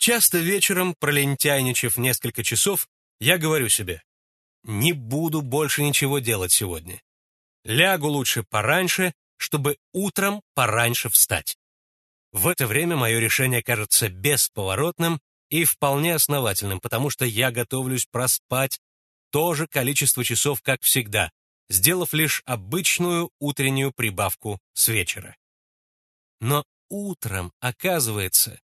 Часто вечером, пролентяйничав несколько часов, я говорю себе, не буду больше ничего делать сегодня. Лягу лучше пораньше, чтобы утром пораньше встать. В это время мое решение кажется бесповоротным и вполне основательным, потому что я готовлюсь проспать то же количество часов, как всегда, сделав лишь обычную утреннюю прибавку с вечера. Но утром оказывается,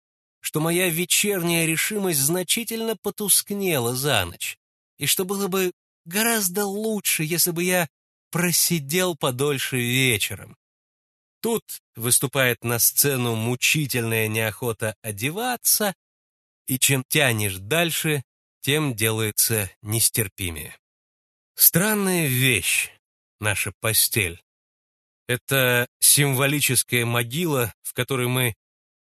что моя вечерняя решимость значительно потускнела за ночь, и что было бы гораздо лучше, если бы я просидел подольше вечером. Тут выступает на сцену мучительная неохота одеваться, и чем тянешь дальше, тем делается нестерпимее. Странная вещь наша постель. Это символическая могила, в которой мы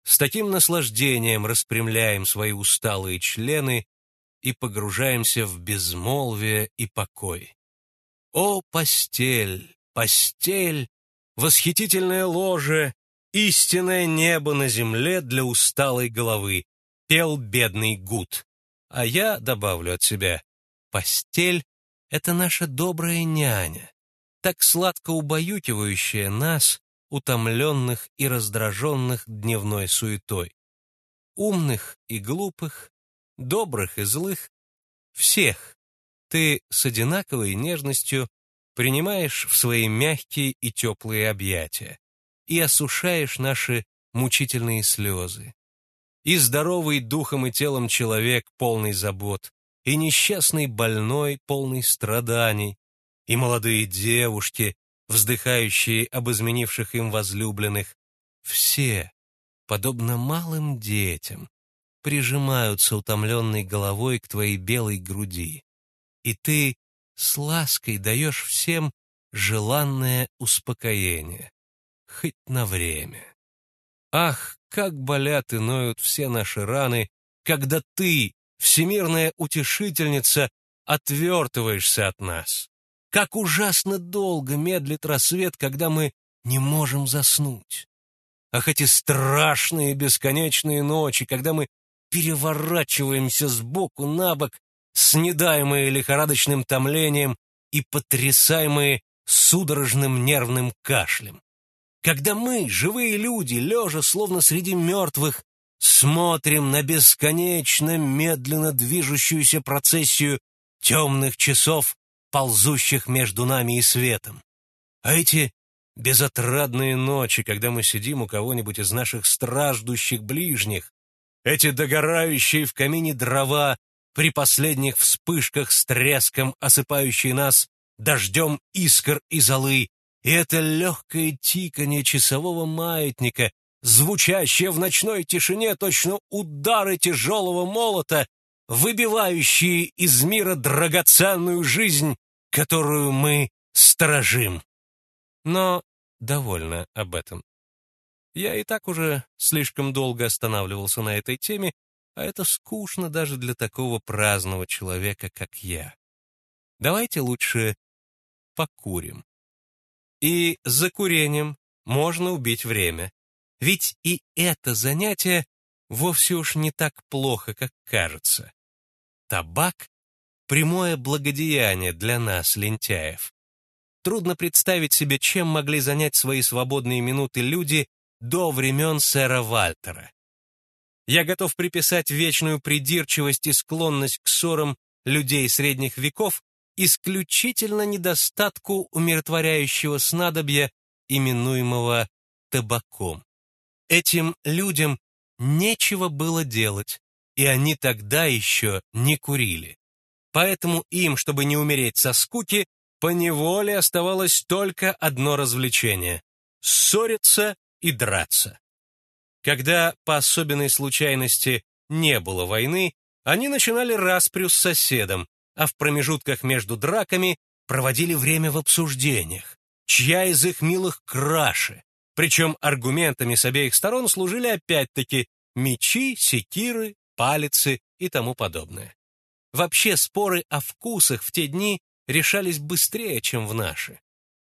с таким наслаждением распрямляем свои усталые члены и погружаемся в безмолвие и покой. О, постель, постель, восхитительное ложе, истинное небо на земле для усталой головы, пел бедный Гуд. А я добавлю от себя, постель — это наша добрая няня, так сладко убаюкивающая нас, утомленных и раздраженных дневной суетой. Умных и глупых, добрых и злых, всех ты с одинаковой нежностью принимаешь в свои мягкие и теплые объятия и осушаешь наши мучительные слезы. И здоровый духом и телом человек, полный забот, и несчастный больной, полный страданий, и молодые девушки, вздыхающие об изменивших им возлюбленных, все, подобно малым детям, прижимаются утомленной головой к твоей белой груди, и ты с лаской даешь всем желанное успокоение, хоть на время. Ах, как болят и ноют все наши раны, когда ты, всемирная утешительница, отвертываешься от нас. Как ужасно долго медлит рассвет, когда мы не можем заснуть. Ах, эти страшные бесконечные ночи, когда мы переворачиваемся с боку на бок, снедаемые лихорадочным томлением и потрясаемые судорожным нервным кашлем. Когда мы, живые люди, лежа словно среди мертвых, смотрим на бесконечно медленно движущуюся процессию темных часов ползущих между нами и светом. А эти безотрадные ночи, когда мы сидим у кого-нибудь из наших страждущих ближних, эти догорающие в камине дрова при последних вспышках с треском осыпающие нас дождем искр и золы, и это легкое тиканье часового маятника, звучащее в ночной тишине точно удары тяжелого молота, выбивающие из мира драгоценную жизнь, которую мы сторожим. Но довольно об этом. Я и так уже слишком долго останавливался на этой теме, а это скучно даже для такого праздного человека, как я. Давайте лучше покурим. И за курением можно убить время. Ведь и это занятие вовсе уж не так плохо, как кажется. Табак — прямое благодеяние для нас, лентяев. Трудно представить себе, чем могли занять свои свободные минуты люди до времен сэра Вальтера. Я готов приписать вечную придирчивость и склонность к ссорам людей средних веков исключительно недостатку умиротворяющего снадобья, именуемого табаком. Этим людям нечего было делать, и они тогда еще не курили. Поэтому им, чтобы не умереть со скуки, поневоле оставалось только одно развлечение — ссориться и драться. Когда по особенной случайности не было войны, они начинали распрю с соседом, а в промежутках между драками проводили время в обсуждениях, чья из их милых краше. Причем аргументами с обеих сторон служили опять-таки мечи, секиры, палицы и тому подобное. Вообще споры о вкусах в те дни решались быстрее, чем в наши.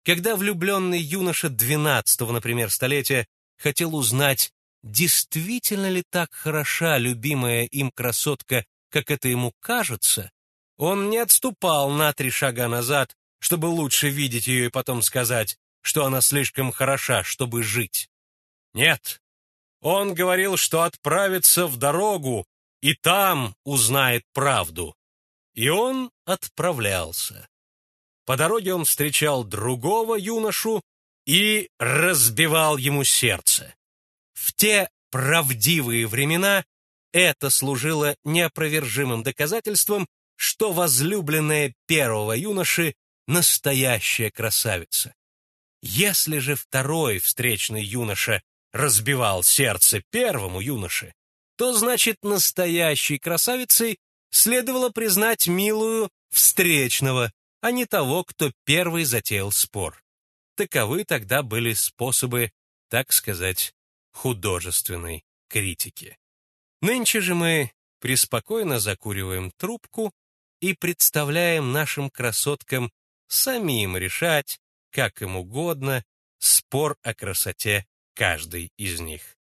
Когда влюбленный юноша 12-го, например, столетия хотел узнать, действительно ли так хороша любимая им красотка, как это ему кажется, он не отступал на три шага назад, чтобы лучше видеть ее и потом сказать, что она слишком хороша, чтобы жить. Нет, он говорил, что отправится в дорогу и там узнает правду. И он отправлялся. По дороге он встречал другого юношу и разбивал ему сердце. В те правдивые времена это служило неопровержимым доказательством, что возлюбленная первого юноши — настоящая красавица. Если же второй встречный юноша разбивал сердце первому юноше, то значит настоящей красавицей следовало признать милую встречного, а не того, кто первый затеял спор. Таковы тогда были способы, так сказать, художественной критики. Нынче же мы преспокойно закуриваем трубку и представляем нашим красоткам самим решать, как им угодно, спор о красоте каждой из них.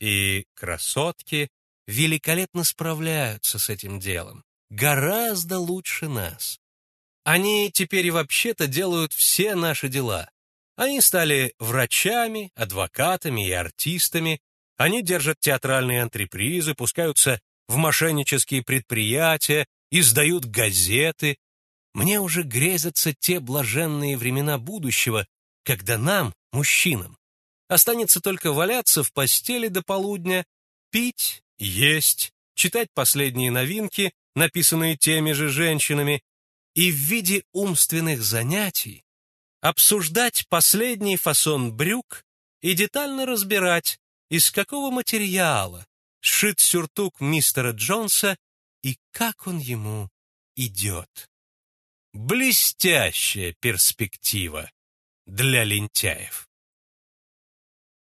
И красотки великолепно справляются с этим делом, гораздо лучше нас. Они теперь вообще-то делают все наши дела. Они стали врачами, адвокатами и артистами, они держат театральные антрепризы, пускаются в мошеннические предприятия, издают газеты. Мне уже грезятся те блаженные времена будущего, когда нам, мужчинам, останется только валяться в постели до полудня, пить, есть, читать последние новинки, написанные теми же женщинами, и в виде умственных занятий обсуждать последний фасон брюк и детально разбирать, из какого материала сшит сюртук мистера Джонса и как он ему идет. Блестящая перспектива для лентяев.